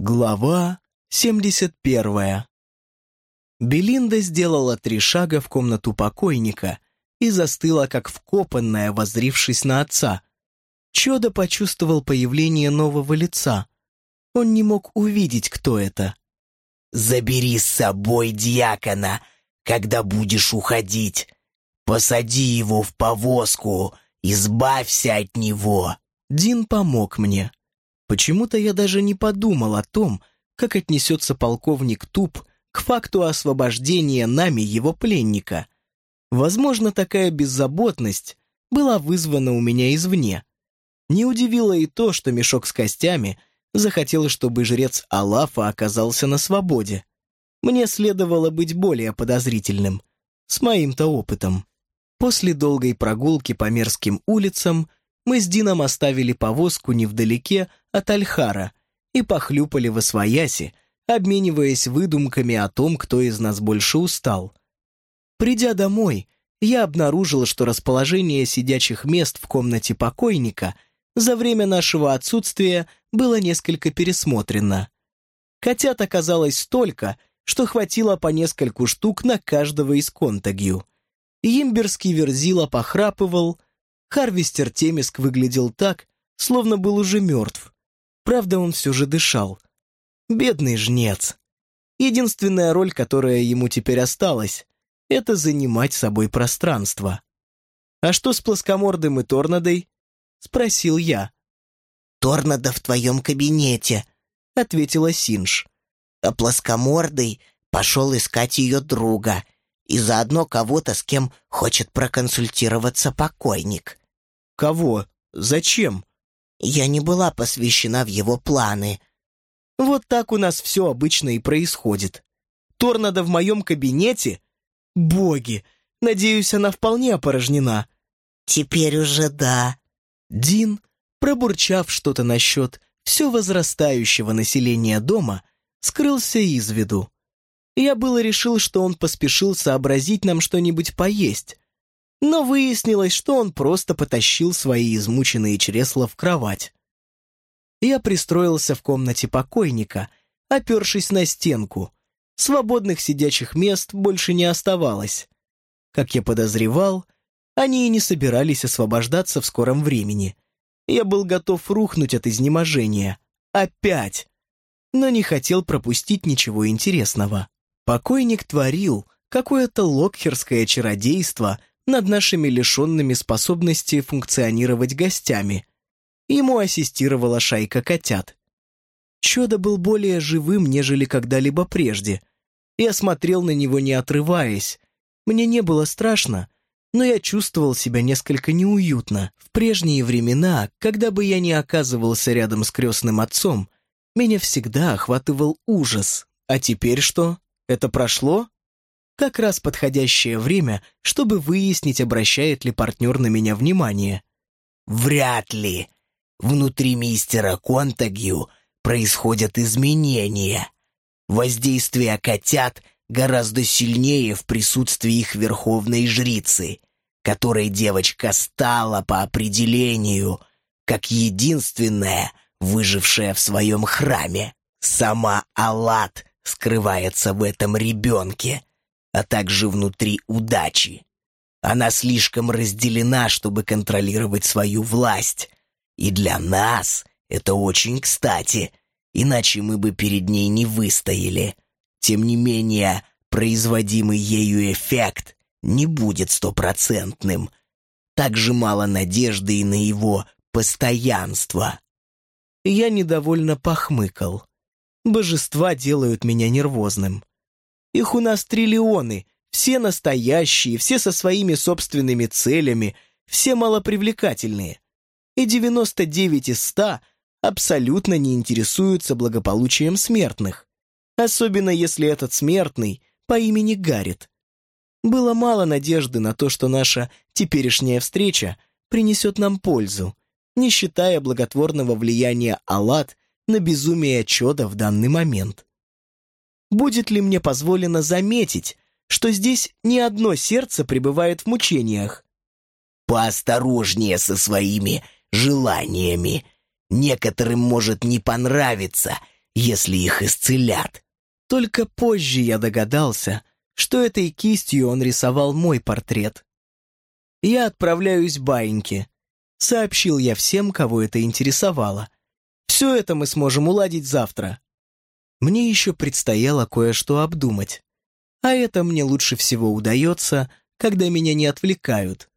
Глава 71 Белинда сделала три шага в комнату покойника и застыла, как вкопанная, возрившись на отца. Чудо почувствовал появление нового лица. Он не мог увидеть, кто это. «Забери с собой дьякона, когда будешь уходить. Посади его в повозку, избавься от него». Дин помог мне. Почему-то я даже не подумал о том, как отнесется полковник Туп к факту освобождения нами его пленника. Возможно, такая беззаботность была вызвана у меня извне. Не удивило и то, что мешок с костями захотел, чтобы жрец Алафа оказался на свободе. Мне следовало быть более подозрительным, с моим-то опытом. После долгой прогулки по мерзким улицам мы с Дином оставили повозку невдалеке от Альхара и похлюпали в освояси, обмениваясь выдумками о том, кто из нас больше устал. Придя домой, я обнаружил, что расположение сидячих мест в комнате покойника за время нашего отсутствия было несколько пересмотрено. Котят оказалось столько, что хватило по нескольку штук на каждого из контагью. Имберский верзила похрапывал, Харвестер Темиск выглядел так, словно был уже мертв. Правда, он все же дышал. Бедный жнец. Единственная роль, которая ему теперь осталась, это занимать собой пространство. «А что с плоскомордым и Торнадой?» — спросил я. «Торнадо в твоем кабинете», — ответила Синж. «А плоскомордый пошел искать ее друга и заодно кого-то, с кем хочет проконсультироваться покойник. «Кого? Зачем?» «Я не была посвящена в его планы». «Вот так у нас все обычно и происходит. Торнадо в моем кабинете? Боги! Надеюсь, она вполне опорожнена». «Теперь уже да». Дин, пробурчав что-то насчет все возрастающего населения дома, скрылся из виду. Я было решил, что он поспешил сообразить нам что-нибудь поесть, но выяснилось, что он просто потащил свои измученные чресла в кровать. Я пристроился в комнате покойника, опершись на стенку. Свободных сидячих мест больше не оставалось. Как я подозревал, они и не собирались освобождаться в скором времени. Я был готов рухнуть от изнеможения. Опять! Но не хотел пропустить ничего интересного. Покойник творил какое-то локхерское чародейство над нашими лишенными способности функционировать гостями. Ему ассистировала шайка котят. Чудо был более живым, нежели когда-либо прежде. Я смотрел на него, не отрываясь. Мне не было страшно, но я чувствовал себя несколько неуютно. В прежние времена, когда бы я не оказывался рядом с крестным отцом, меня всегда охватывал ужас. А теперь что? Это прошло? Как раз подходящее время, чтобы выяснить, обращает ли партнер на меня внимание. «Вряд ли. Внутри мистера Контагью происходят изменения. Воздействие котят гораздо сильнее в присутствии их верховной жрицы, которой девочка стала по определению, как единственная, выжившая в своем храме. Сама Аллат скрывается в этом ребенке» а также внутри удачи. Она слишком разделена, чтобы контролировать свою власть. И для нас это очень кстати, иначе мы бы перед ней не выстояли. Тем не менее, производимый ею эффект не будет стопроцентным. Так же мало надежды и на его постоянство. Я недовольно похмыкал. Божества делают меня нервозным. Их у нас триллионы, все настоящие, все со своими собственными целями, все малопривлекательные. И 99 из 100 абсолютно не интересуются благополучием смертных. Особенно если этот смертный по имени Гаррит. Было мало надежды на то, что наша теперешняя встреча принесет нам пользу, не считая благотворного влияния Аллат на безумие Чода в данный момент будет ли мне позволено заметить, что здесь ни одно сердце пребывает в мучениях. Поосторожнее со своими желаниями. Некоторым может не понравиться, если их исцелят. Только позже я догадался, что этой кистью он рисовал мой портрет. Я отправляюсь баиньке. Сообщил я всем, кого это интересовало. Все это мы сможем уладить завтра. Мне еще предстояло кое-что обдумать. А это мне лучше всего удается, когда меня не отвлекают.